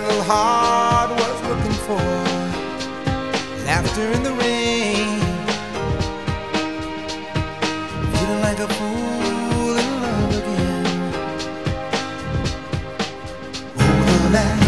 my little heart was looking for. Laughter in the rain. Feeling like a fool in love again. Oh, the